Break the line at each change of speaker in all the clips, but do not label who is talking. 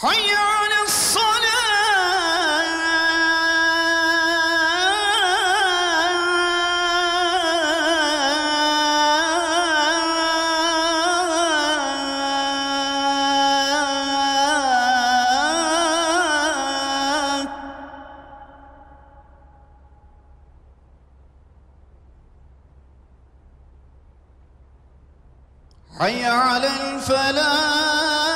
حي على حي على الفلاح.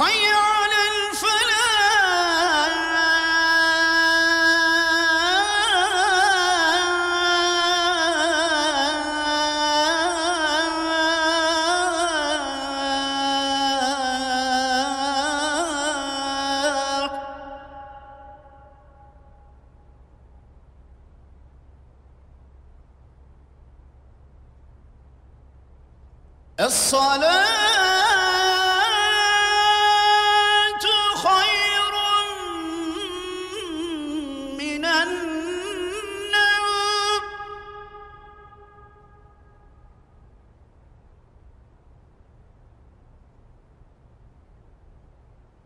حي على الصلاة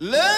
لا